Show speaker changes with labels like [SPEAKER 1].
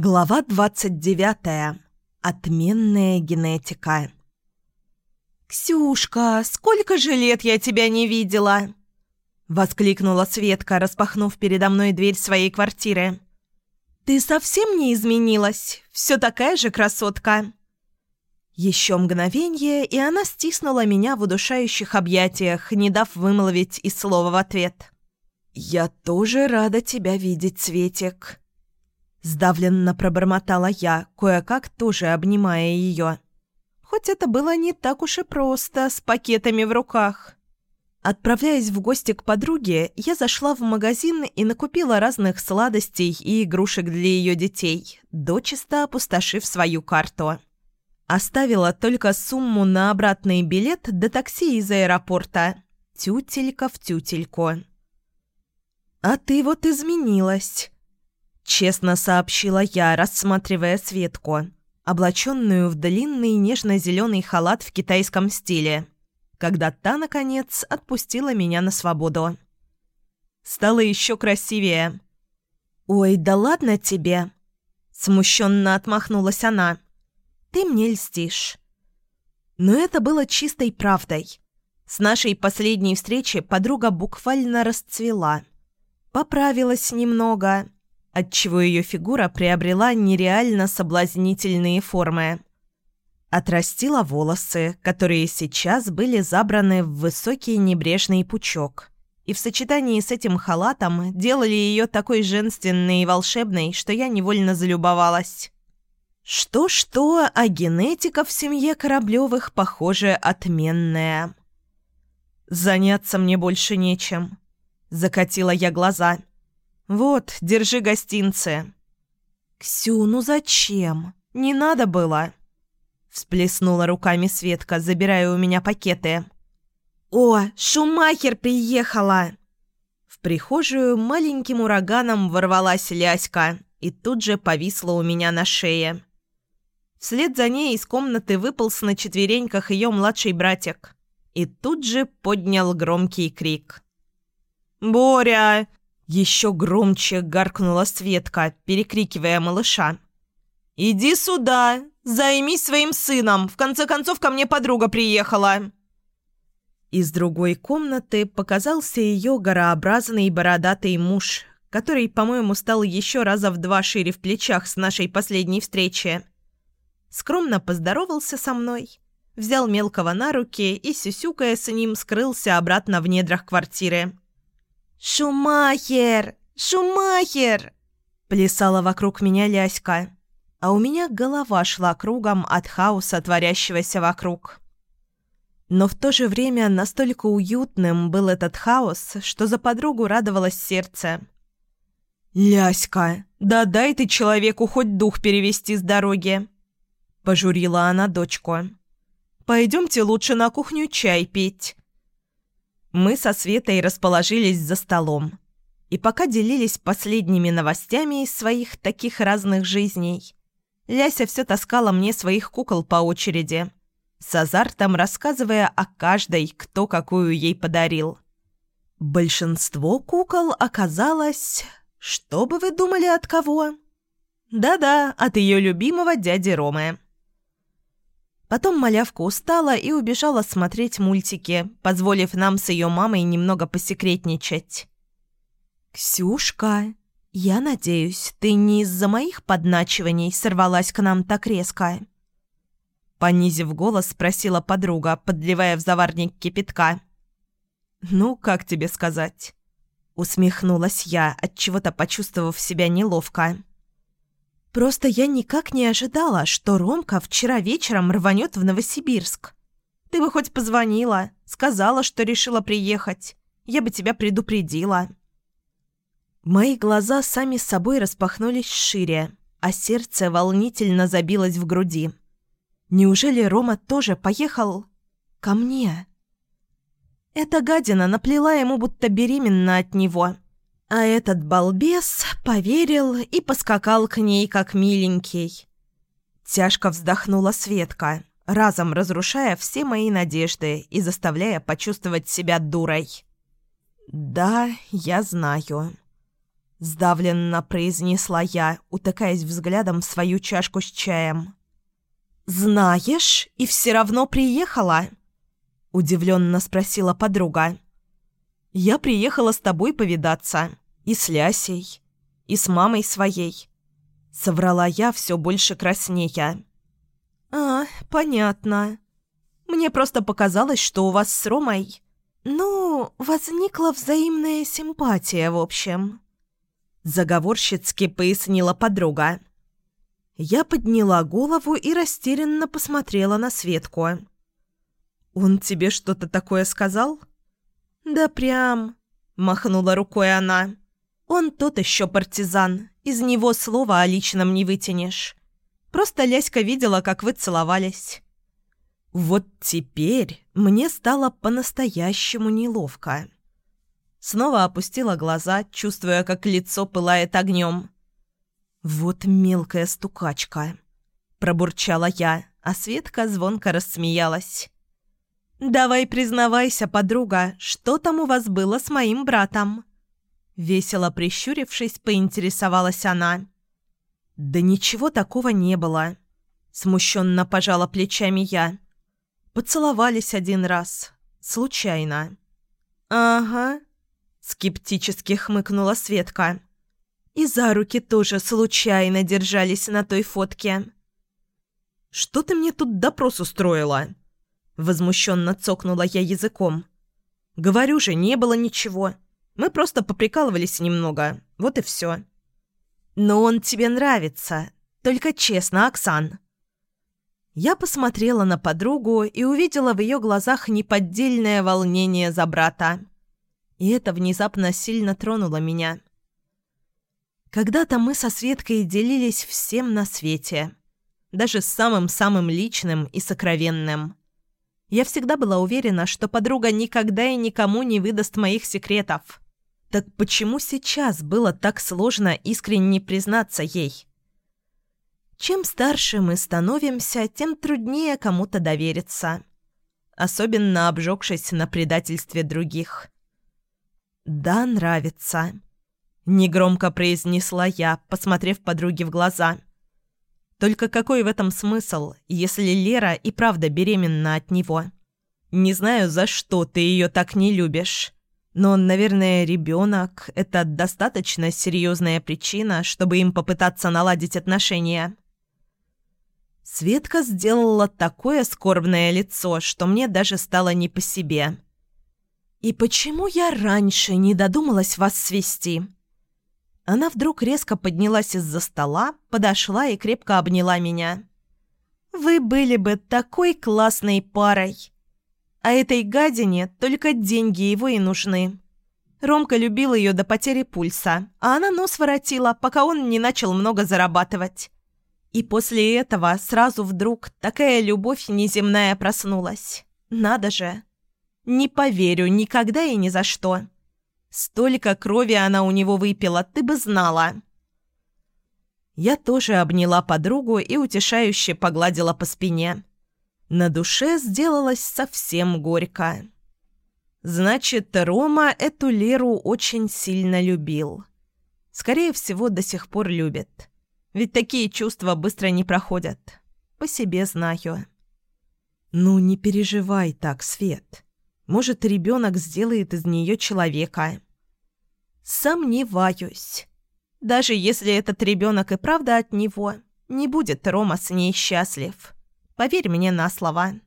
[SPEAKER 1] Глава 29. Отменная генетика. «Ксюшка, сколько же лет я тебя не видела!» Воскликнула Светка, распахнув передо мной дверь своей квартиры. «Ты совсем не изменилась? Все такая же красотка!» Еще мгновение, и она стиснула меня в удушающих объятиях, не дав вымолвить и слова в ответ. «Я тоже рада тебя видеть, Светик», Сдавленно пробормотала я, кое-как тоже обнимая ее. Хоть это было не так уж и просто, с пакетами в руках. Отправляясь в гости к подруге, я зашла в магазин и накупила разных сладостей и игрушек для ее детей, дочисто опустошив свою карту. Оставила только сумму на обратный билет до такси из аэропорта. Тютелька в тютельку. «А ты вот изменилась», Честно сообщила я, рассматривая Светку, облаченную в длинный нежно-зеленый халат в китайском стиле, когда та, наконец, отпустила меня на свободу. Стало еще красивее. «Ой, да ладно тебе!» Смущенно отмахнулась она. «Ты мне льстишь». Но это было чистой правдой. С нашей последней встречи подруга буквально расцвела. Поправилась немного, отчего ее фигура приобрела нереально соблазнительные формы. Отрастила волосы, которые сейчас были забраны в высокий небрежный пучок, и в сочетании с этим халатом делали ее такой женственной и волшебной, что я невольно залюбовалась. Что-что, а генетика в семье Кораблевых, похоже, отменная. «Заняться мне больше нечем», — закатила я глаза. «Вот, держи гостинцы». «Ксю, ну зачем? Не надо было!» Всплеснула руками Светка, забирая у меня пакеты. «О, Шумахер приехала!» В прихожую маленьким ураганом ворвалась Ляська и тут же повисла у меня на шее. Вслед за ней из комнаты выполз на четвереньках ее младший братик и тут же поднял громкий крик. «Боря! Еще громче гаркнула Светка, перекрикивая малыша. «Иди сюда! Займись своим сыном! В конце концов, ко мне подруга приехала!» Из другой комнаты показался ее горообразный бородатый муж, который, по-моему, стал еще раза в два шире в плечах с нашей последней встречи. Скромно поздоровался со мной, взял мелкого на руки и, сюсюкая с ним, скрылся обратно в недрах квартиры. «Шумахер! Шумахер!» Плясала вокруг меня Ляська, а у меня голова шла кругом от хаоса, творящегося вокруг. Но в то же время настолько уютным был этот хаос, что за подругу радовалось сердце. «Ляська, да дай ты человеку хоть дух перевести с дороги!» Пожурила она дочку. «Пойдемте лучше на кухню чай пить. Мы со Светой расположились за столом. И пока делились последними новостями из своих таких разных жизней, Ляся все таскала мне своих кукол по очереди, с азартом рассказывая о каждой, кто какую ей подарил. Большинство кукол оказалось... Что бы вы думали от кого? Да-да, от ее любимого дяди Ромы. Потом малявка устала и убежала смотреть мультики, позволив нам с ее мамой немного посекретничать. «Ксюшка, я надеюсь, ты не из-за моих подначиваний сорвалась к нам так резко?» Понизив голос, спросила подруга, подливая в заварник кипятка. «Ну, как тебе сказать?» Усмехнулась я, отчего-то почувствовав себя неловко. Просто я никак не ожидала, что Ромка вчера вечером рванет в Новосибирск. Ты бы хоть позвонила, сказала, что решила приехать. Я бы тебя предупредила. Мои глаза сами собой распахнулись шире, а сердце волнительно забилось в груди. Неужели Рома тоже поехал ко мне? Эта гадина наплела ему, будто беременна от него — а этот балбес поверил и поскакал к ней, как миленький. Тяжко вздохнула Светка, разом разрушая все мои надежды и заставляя почувствовать себя дурой. «Да, я знаю». – сдавленно произнесла я, утыкаясь взглядом в свою чашку с чаем. «Знаешь, и все равно приехала?» – удивленно спросила подруга. «Я приехала с тобой повидаться. И с Лясей, и с мамой своей». Соврала я все больше краснея. «А, понятно. Мне просто показалось, что у вас с Ромой...» «Ну, возникла взаимная симпатия, в общем». Заговорщицки пояснила подруга. Я подняла голову и растерянно посмотрела на Светку. «Он тебе что-то такое сказал?» «Да прям...» — махнула рукой она. «Он тот еще партизан. Из него слова о личном не вытянешь. Просто Ляська видела, как вы целовались». Вот теперь мне стало по-настоящему неловко. Снова опустила глаза, чувствуя, как лицо пылает огнем. «Вот мелкая стукачка», — пробурчала я, а Светка звонко рассмеялась. «Давай признавайся, подруга, что там у вас было с моим братом?» Весело прищурившись, поинтересовалась она. «Да ничего такого не было», — смущенно пожала плечами я. «Поцеловались один раз. Случайно». «Ага», — скептически хмыкнула Светка. И за руки тоже случайно держались на той фотке. «Что ты мне тут допрос устроила?» Возмущенно цокнула я языком. «Говорю же, не было ничего. Мы просто поприкалывались немного. Вот и все». «Но он тебе нравится. Только честно, Оксан». Я посмотрела на подругу и увидела в ее глазах неподдельное волнение за брата. И это внезапно сильно тронуло меня. Когда-то мы со Светкой делились всем на свете, даже самым-самым личным и сокровенным. Я всегда была уверена, что подруга никогда и никому не выдаст моих секретов. Так почему сейчас было так сложно искренне признаться ей? Чем старше мы становимся, тем труднее кому-то довериться. Особенно обжегшись на предательстве других. «Да, нравится», Негромко произнесла я, посмотрев подруге в глаза. Только какой в этом смысл, если Лера и правда беременна от него? Не знаю, за что ты ее так не любишь. Но, наверное, ребенок – это достаточно серьезная причина, чтобы им попытаться наладить отношения. Светка сделала такое скорбное лицо, что мне даже стало не по себе. «И почему я раньше не додумалась вас свести?» Она вдруг резко поднялась из-за стола, подошла и крепко обняла меня. «Вы были бы такой классной парой! А этой гадине только деньги его и нужны». Ромка любил ее до потери пульса, а она нос воротила, пока он не начал много зарабатывать. И после этого сразу вдруг такая любовь неземная проснулась. Надо же! Не поверю никогда и ни за что. Столько крови она у него выпила, ты бы знала. Я тоже обняла подругу и утешающе погладила по спине. На душе сделалось совсем горько. Значит, Рома эту Леру очень сильно любил. Скорее всего, до сих пор любит. Ведь такие чувства быстро не проходят. По себе знаю. «Ну, не переживай так, Свет. Может, ребенок сделает из нее человека. Сомневаюсь. Даже если этот ребенок и правда от него, не будет Рома с ней счастлив. Поверь мне на слово.